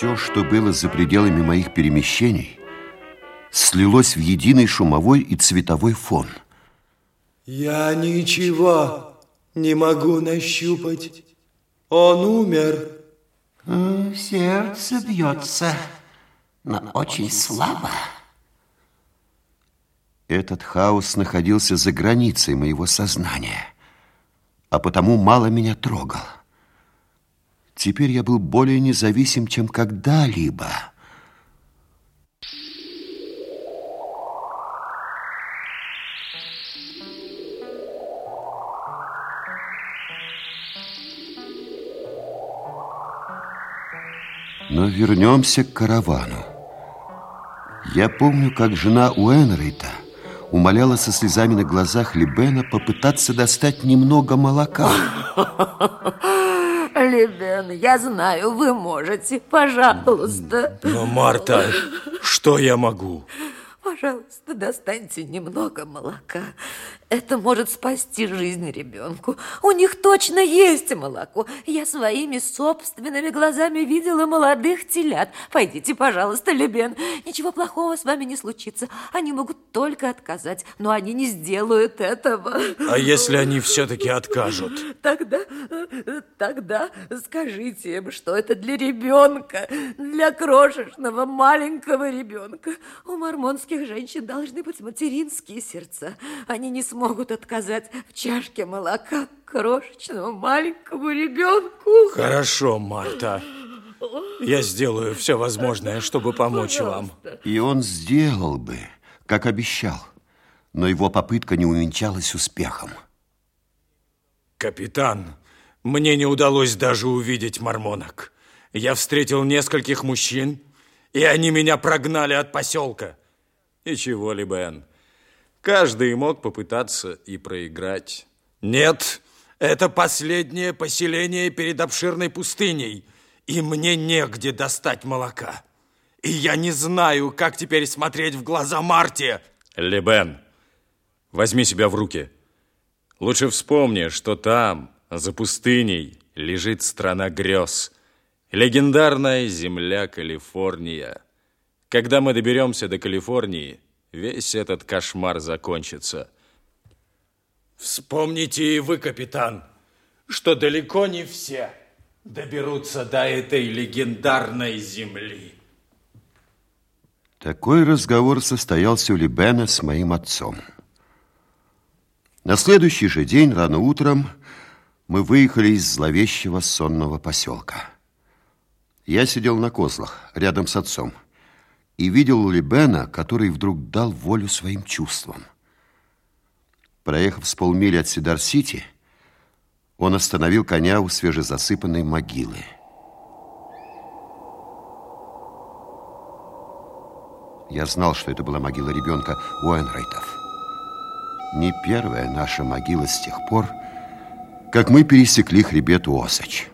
Все, что было за пределами моих перемещений, слилось в единый шумовой и цветовой фон. Я ничего не могу нащупать. Он умер. Сердце бьется, но очень слабо. Этот хаос находился за границей моего сознания, а потому мало меня трогал. Теперь я был более независим, чем когда-либо. Но вернемся к каравану. Я помню, как жена Уэнрейта умоляла со слезами на глазах Либена попытаться достать немного молока. Либен, я знаю, вы можете. Пожалуйста. Но, Марта, что я могу? Пожалуйста, достаньте немного молока. Это может спасти жизнь ребенку. У них точно есть молоко. Я своими собственными глазами видела молодых телят. Пойдите, пожалуйста, Лебен. Ничего плохого с вами не случится. Они могут только отказать, но они не сделают этого. А если они все-таки откажут? Тогда, тогда скажите им, что это для ребенка, для крошечного маленького ребенка. У мормонских женщин должны быть материнские сердца. Они не смогут могут отказать в чашке молока крошечному маленькому ребенку. Хорошо, Марта. Я сделаю все возможное, чтобы помочь Пожалуйста. вам. И он сделал бы, как обещал. Но его попытка не увенчалась успехом. Капитан, мне не удалось даже увидеть мормонок. Я встретил нескольких мужчин, и они меня прогнали от поселка. И чего ли, Бен? Каждый мог попытаться и проиграть. Нет, это последнее поселение перед обширной пустыней, и мне негде достать молока. И я не знаю, как теперь смотреть в глаза Марте. Лебен, возьми себя в руки. Лучше вспомни, что там, за пустыней, лежит страна грез. Легендарная земля Калифорния. Когда мы доберемся до Калифорнии, весь этот кошмар закончится. Вспомните и вы, капитан, что далеко не все доберутся до этой легендарной земли. Такой разговор состоялся у Либена с моим отцом. На следующий же день, рано утром, мы выехали из зловещего сонного поселка. Я сидел на козлах рядом с отцом и видел Либена, который вдруг дал волю своим чувствам. Проехав с полмили от Сидар-Сити, он остановил коня у свежезасыпанной могилы. Я знал, что это была могила ребенка Уэнрейтов. Не первая наша могила с тех пор, как мы пересекли хребет Уосач.